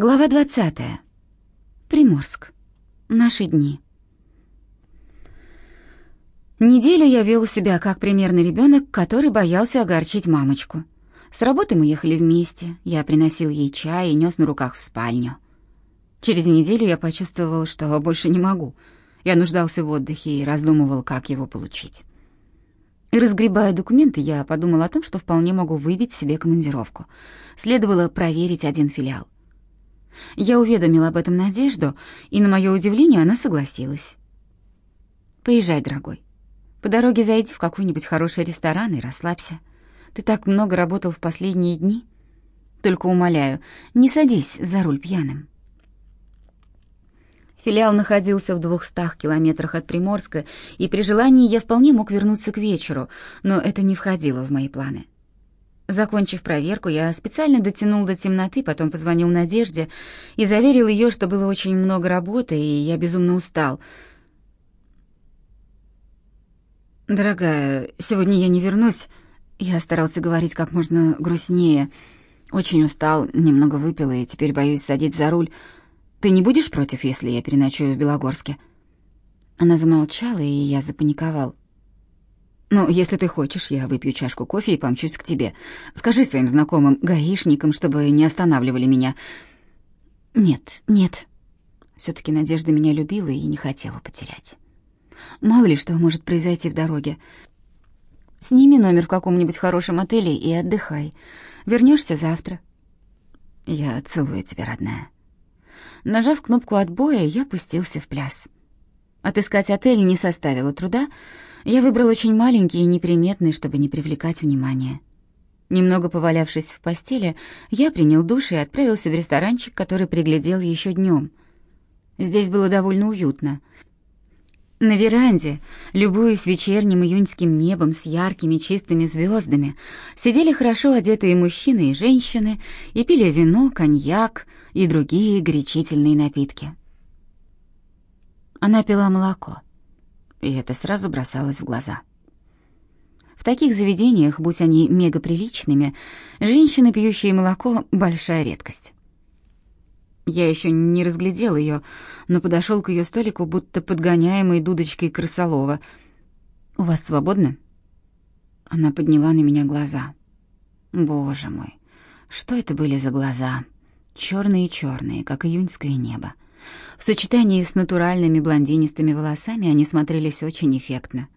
Глава 20. Приморск. Наши дни. Неделю я вел себя как примерный ребенок, который боялся огорчить мамочку. С работы мы ехали вместе, я приносил ей чай и нес на руках в спальню. Через неделю я почувствовал, что больше не могу. Я нуждался в отдыхе и раздумывал, как его получить. И разгребая документы, я подумал о том, что вполне могу выбить себе командировку. Следовало проверить один филиал. Я уведомил об этом Надежду, и, на мое удивление, она согласилась. «Поезжай, дорогой. По дороге зайди в какой-нибудь хороший ресторан и расслабься. Ты так много работал в последние дни. Только умоляю, не садись за руль пьяным». Филиал находился в двухстах километрах от Приморска, и при желании я вполне мог вернуться к вечеру, но это не входило в мои планы. Закончив проверку, я специально дотянул до темноты, потом позвонил Надежде и заверил ее, что было очень много работы, и я безумно устал. «Дорогая, сегодня я не вернусь». Я старался говорить как можно грустнее. Очень устал, немного выпил, и теперь боюсь садить за руль. Ты не будешь против, если я переночую в Белогорске?» Она замолчала, и я запаниковал. «Ну, если ты хочешь, я выпью чашку кофе и помчусь к тебе. Скажи своим знакомым гаишникам, чтобы не останавливали меня». «Нет, нет». Все-таки Надежда меня любила и не хотела потерять. Мало ли что может произойти в дороге. Сними номер в каком-нибудь хорошем отеле и отдыхай. Вернешься завтра. Я целую тебя, родная. Нажав кнопку отбоя, я пустился в пляс. Отыскать отель не составило труда, я выбрал очень маленький и неприметный, чтобы не привлекать внимания. Немного повалявшись в постели, я принял душ и отправился в ресторанчик, который приглядел еще днем. Здесь было довольно уютно. На веранде, любуясь вечерним июньским небом с яркими чистыми звездами, сидели хорошо одетые мужчины и женщины и пили вино, коньяк и другие горячительные напитки. Она пила молоко и это сразу бросалось в глаза. В таких заведениях, будь они мегаприличными, женщины, пьющие молоко, большая редкость. Я еще не разглядел ее, но подошел к ее столику, будто подгоняемый дудочкой крысолова. «У вас свободно?» Она подняла на меня глаза. «Боже мой, что это были за глаза? Черные-черные, как июньское небо. В сочетании с натуральными блондинистыми волосами они смотрелись очень эффектно.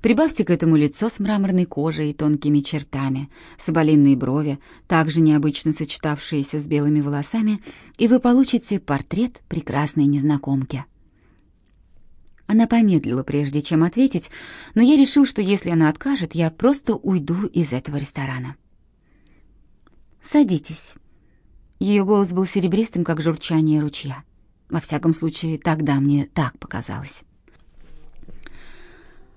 Прибавьте к этому лицо с мраморной кожей и тонкими чертами, соболиные брови, также необычно сочетавшиеся с белыми волосами, и вы получите портрет прекрасной незнакомки. Она помедлила, прежде чем ответить, но я решил, что если она откажет, я просто уйду из этого ресторана. «Садитесь». Ее голос был серебристым, как журчание ручья. Во всяком случае, тогда мне так показалось.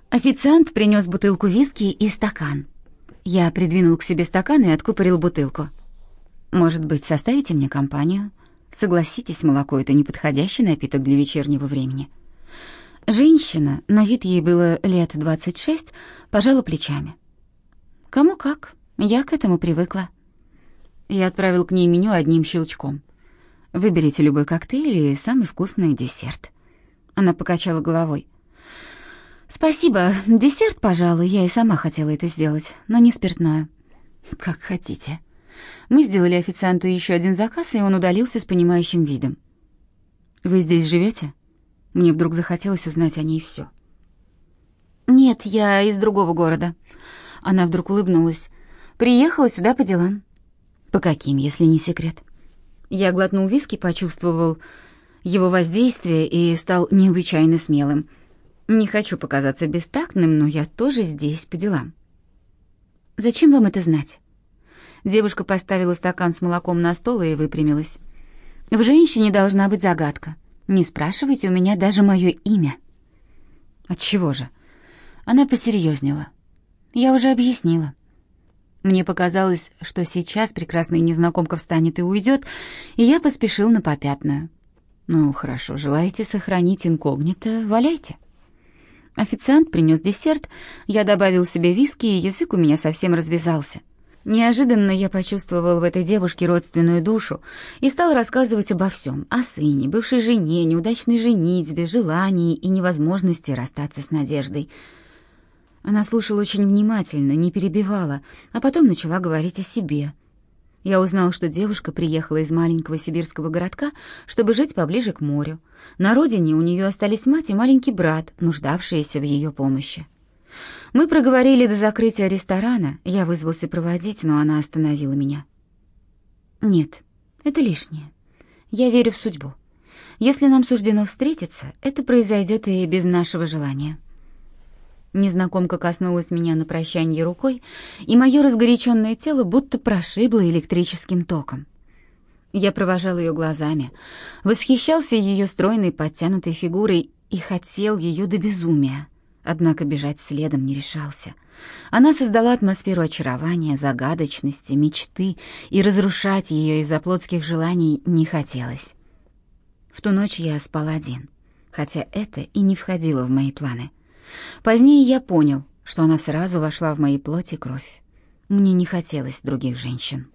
Официант принес бутылку виски и стакан. Я придвинул к себе стакан и откупорил бутылку. «Может быть, составите мне компанию? Согласитесь, молоко — это неподходящий напиток для вечернего времени». Женщина, на вид ей было лет двадцать шесть, пожала плечами. «Кому как, я к этому привыкла». Я отправил к ней меню одним щелчком. Выберите любой коктейль и самый вкусный десерт». Она покачала головой. «Спасибо. Десерт, пожалуй, я и сама хотела это сделать, но не спиртное». «Как хотите». Мы сделали официанту еще один заказ, и он удалился с понимающим видом. «Вы здесь живете?» Мне вдруг захотелось узнать о ней все. «Нет, я из другого города». Она вдруг улыбнулась. «Приехала сюда по делам». «По каким, если не секрет?» Я глотнул виски, почувствовал его воздействие и стал необычайно смелым. Не хочу показаться бестактным, но я тоже здесь по делам. Зачем вам это знать? Девушка поставила стакан с молоком на стол и выпрямилась. В женщине должна быть загадка. Не спрашивайте у меня даже мое имя. От чего же? Она посерьезнела. Я уже объяснила. Мне показалось, что сейчас прекрасная незнакомка встанет и уйдет, и я поспешил на попятную. «Ну, хорошо, желаете сохранить инкогнито, валяйте». Официант принес десерт, я добавил себе виски, и язык у меня совсем развязался. Неожиданно я почувствовал в этой девушке родственную душу и стал рассказывать обо всем, о сыне, бывшей жене, неудачной женитьбе, желании и невозможности расстаться с Надеждой. Она слушала очень внимательно, не перебивала, а потом начала говорить о себе. Я узнал, что девушка приехала из маленького сибирского городка, чтобы жить поближе к морю. На родине у нее остались мать и маленький брат, нуждавшиеся в ее помощи. Мы проговорили до закрытия ресторана, я вызвался проводить, но она остановила меня. «Нет, это лишнее. Я верю в судьбу. Если нам суждено встретиться, это произойдет и без нашего желания». Незнакомка коснулась меня на прощанье рукой, и мое разгоряченное тело будто прошибло электрическим током. Я провожал ее глазами, восхищался ее стройной подтянутой фигурой и хотел ее до безумия однако бежать следом не решался. Она создала атмосферу очарования, загадочности, мечты, и разрушать ее из-за плотских желаний не хотелось. В ту ночь я спал один, хотя это и не входило в мои планы. Позднее я понял, что она сразу вошла в мои плоть и кровь. Мне не хотелось других женщин.